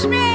touch me